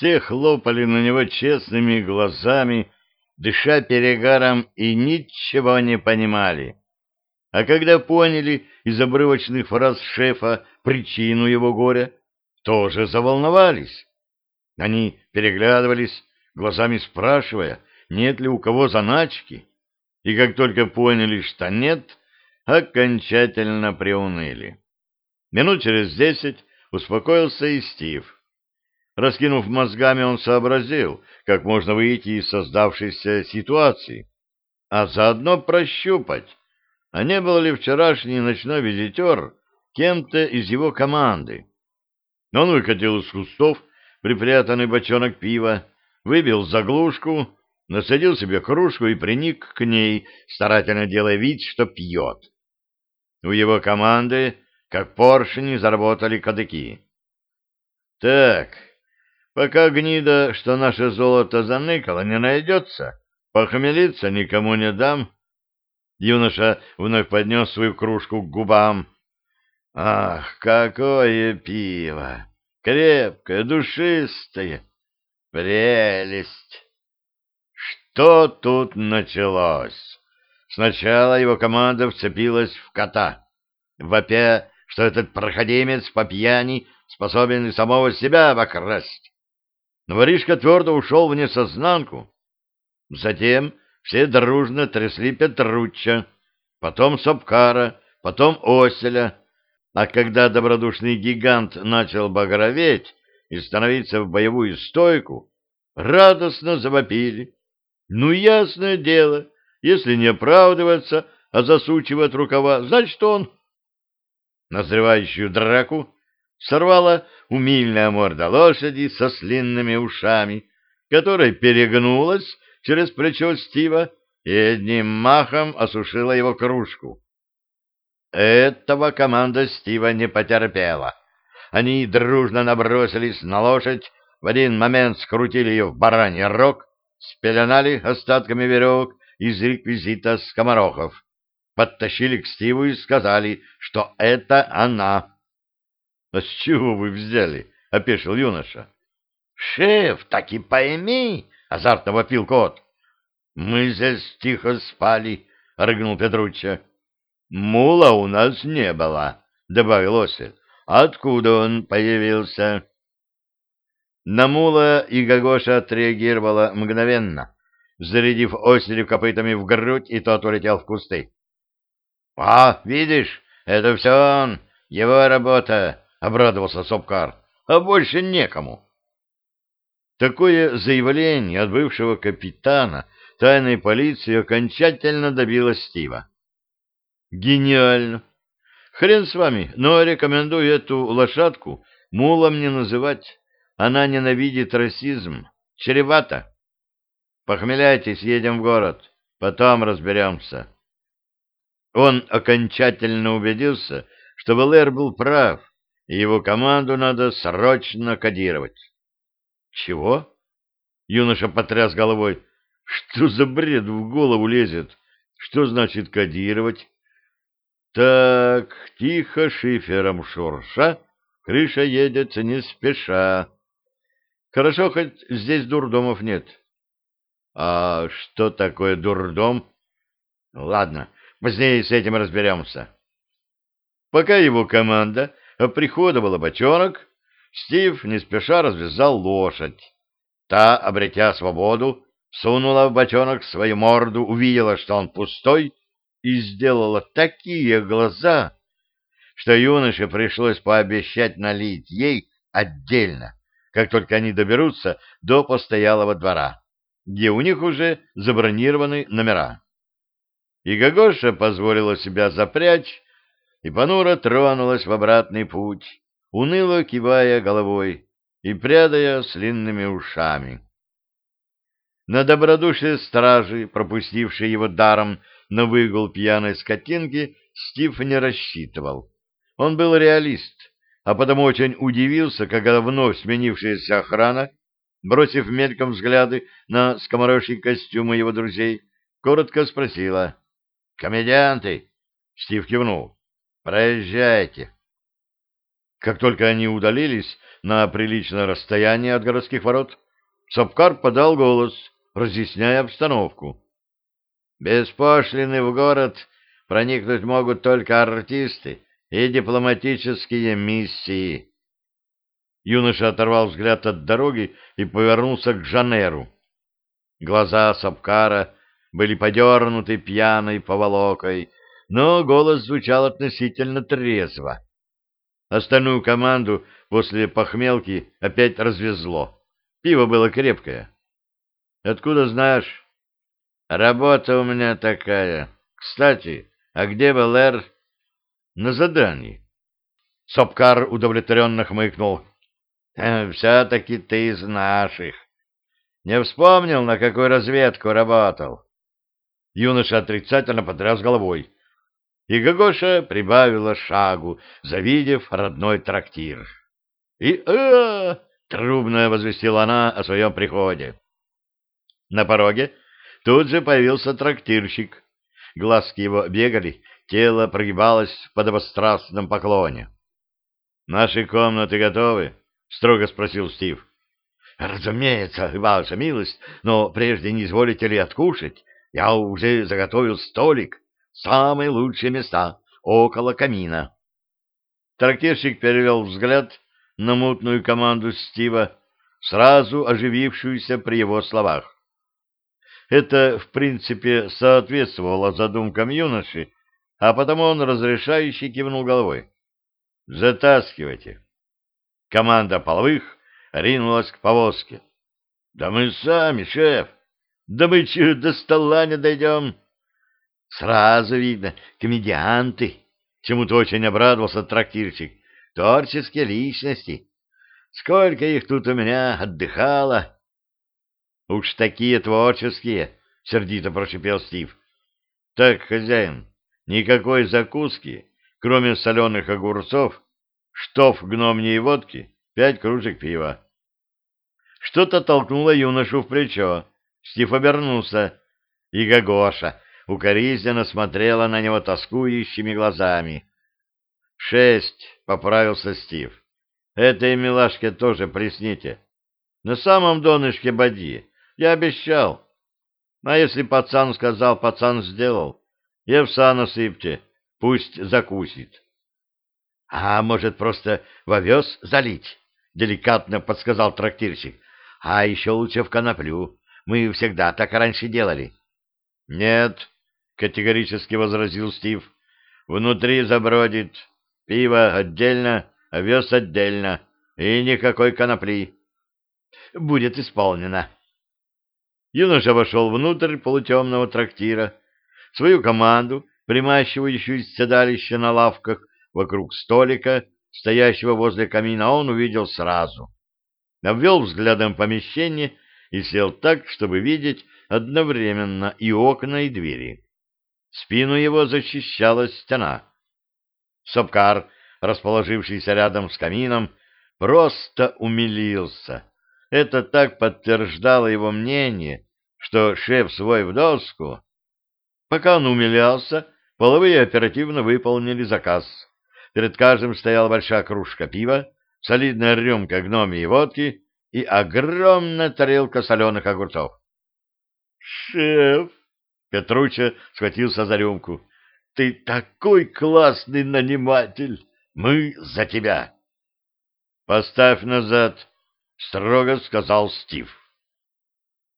Все хлопали на него честными глазами, дыша перегаром и ничего не понимали. А когда поняли из обрывочных фраз шефа причину его горя, тоже заволновались. Они переглядывались, глазами спрашивая, нет ли у кого заначки, и как только поняли, что нет, окончательно приуныли. Минут через десять успокоился и Стив. Раскинув мозгами, он сообразил, как можно выйти из создавшейся ситуации, а заодно прощупать, а не был ли вчерашний ночной визитер кем-то из его команды. Он выкатил из кустов припрятанный бочонок пива, выбил заглушку, насадил себе кружку и приник к ней, старательно делая вид, что пьет. У его команды, как поршни, заработали кадыки. «Так, пока гнида, что наше золото заныкало, не найдется, похмелиться никому не дам». Юноша вновь поднес свою кружку к губам. «Ах, какое пиво! Крепкое, душистое! Прелесть!» Что тут началось? Сначала его команда вцепилась в кота, вопя, что этот проходимец по пьяни способен самого себя обокрасть. Но воришка твердо ушел в несознанку. Затем все дружно трясли Петручча, потом Сапкара, потом Оселя, а когда добродушный гигант начал багроветь и становиться в боевую стойку, радостно завопили. Ну, ясное дело, если не оправдываться, а засучивать рукава, значит, он... Назревающую драку сорвала умильная морда лошади со слинными ушами, которая перегнулась через плечо Стива и одним махом осушила его кружку. Этого команда Стива не потерпела. Они дружно набросились на лошадь, в один момент скрутили ее в бараний рог, спеленали остатками веревок из реквизита скоморохов, подтащили к Стиву и сказали, что это она. — А с чего вы взяли? — опешил юноша. — Шеф, так и пойми, — азартно вопил кот. — Мы здесь тихо спали, — рыгнул Петручча. — Мула у нас не было, — добавил Осель. — Откуда он появился? На мула и Гагоша отреагировала мгновенно, зарядив оселю копытами в грудь, и тот улетел в кусты. — А, видишь, это все он, его работа, — обрадовался Сопкар, — а больше некому. Такое заявление от бывшего капитана тайной полиции окончательно добило Стива. Гениально! Хрен с вами, но рекомендую эту лошадку мулом не называть. Она ненавидит расизм. Чревато. Похмеляйтесь, едем в город. Потом разберемся. Он окончательно убедился, что Валер был прав, его команду надо срочно кодировать. Чего? Юноша потряс головой. Что за бред в голову лезет? Что значит кодировать? Так, тихо шифером шурша, крыша едет не спеша. Хорошо, хоть здесь дурдомов нет. А что такое дурдом? Ладно, позднее с этим разберемся. Пока его команда оприходовала бочонок, Стив не спеша развязал лошадь. Та, обретя свободу, сунула в бочонок свою морду, увидела, что он пустой, и сделала такие глаза, что юноше пришлось пообещать налить ей отдельно как только они доберутся до постоялого двора, где у них уже забронированы номера. И Гагоша позволила себя запрячь, и понуро тронулась в обратный путь, уныло кивая головой и прядая слинными ушами. На добродушие стражи, пропустившей его даром на выгул пьяной скотинки, Стив не рассчитывал. Он был реалист а потому очень удивился, когда вновь сменившаяся охрана, бросив мельком взгляды на скоморожьи костюмы его друзей, коротко спросила. — Комедианты! — Стив кивнул. — Проезжайте. Как только они удалились, на приличное расстояние от городских ворот, Сапкар подал голос, разъясняя обстановку. «Без пошлины в город проникнуть могут только артисты и дипломатические миссии». Юноша оторвал взгляд от дороги и повернулся к Жанеру. Глаза Сапкара были подернуты пьяной поволокой, но голос звучал относительно трезво. Остальную команду после похмелки опять развезло. Пиво было крепкое. Откуда знаешь? Работа у меня такая. Кстати, а где Эр? На задании. Сопкар удовлетворенно хмыкнул. «Э, все-таки ты из наших. Не вспомнил, на какую разведку работал? Юноша отрицательно потряс головой. И Гогоша прибавила шагу, завидев родной трактир. И э трубно возвестила она о своем приходе. На пороге тут же появился трактирщик. Глазки его бегали, тело прогибалось в подобострастном поклоне. «Наши комнаты готовы?» — строго спросил Стив. Разумеется, ваша милость, но прежде не изволите ли откушать? Я уже заготовил столик. Самые лучшие места, около камина. Трактирщик перевел взгляд на мутную команду Стива, сразу оживившуюся при его словах. Это, в принципе, соответствовало задумкам юноши, а потому он разрешающе кивнул головой. «Затаскивайте». Команда половых ринулась к повозке. — Да мы сами, шеф. Да мы че, до стола не дойдем? — Сразу видно, комедианты. Чему-то очень обрадовался трактирщик. Творческие личности. Сколько их тут у меня отдыхало. — Уж такие творческие, — сердито прошипел Стив. — Так, хозяин, никакой закуски, кроме соленых огурцов, штоф гномней водки пять кружек пива. Что-то толкнуло юношу в плечо. Стив обернулся, и Гагоша укоризненно смотрела на него тоскующими глазами. «Шесть», — поправился Стив. «Этой милашке тоже присните. На самом донышке боди. Я обещал. А если пацан сказал, пацан сделал. Евса насыпьте, пусть закусит». «А может, просто в овес залить?» — деликатно подсказал трактирщик. — А еще лучше в коноплю. Мы всегда так раньше делали. — Нет, — категорически возразил Стив. — Внутри забродит. Пиво отдельно, овес отдельно. И никакой конопли. — Будет исполнено. Юноша вошел внутрь полутемного трактира. Свою команду, примащивающую седалище на лавках вокруг столика, стоящего возле камина, он увидел сразу. Обвел взглядом помещение и сел так, чтобы видеть одновременно и окна, и двери. Спину его защищала стена. Сопкар, расположившийся рядом с камином, просто умилился. Это так подтверждало его мнение, что шеф свой в доску. Пока он умилялся, половые оперативно выполнили заказ. Перед каждым стояла большая кружка пива, солидная рюмка гномии водки и огромная тарелка соленых огурцов. «Шеф!» — Петруча схватился за рюмку. «Ты такой классный наниматель! Мы за тебя!» «Поставь назад!» — строго сказал Стив.